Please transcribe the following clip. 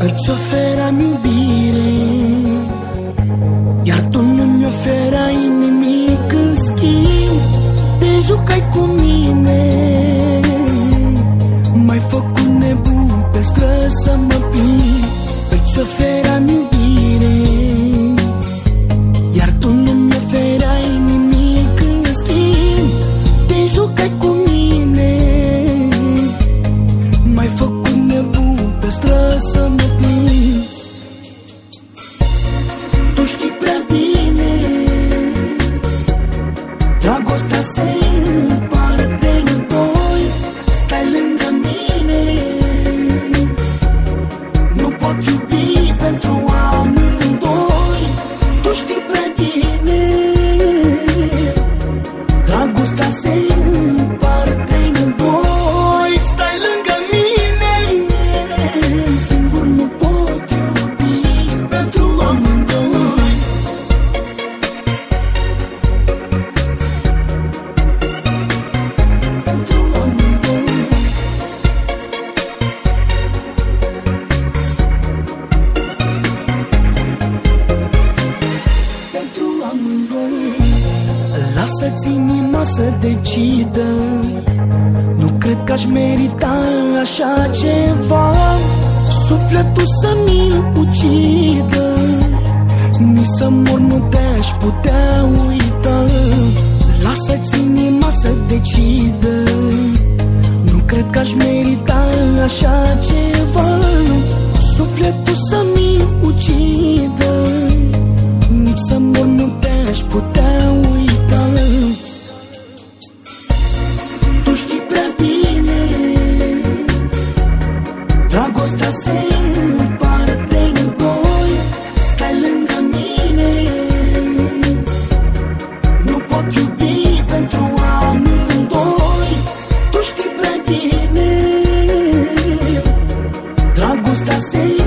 Îți oferam iubire gostar sempre. Las inima să decidă. Nu cred că aș merita așa ceva. Sufletul să-mi ucidă. Nici să mor nu te-aș putea uita. Lasă-ți inima să decidă. Nu cred că aș merita așa ceva. Sufletul să-mi ucidă. say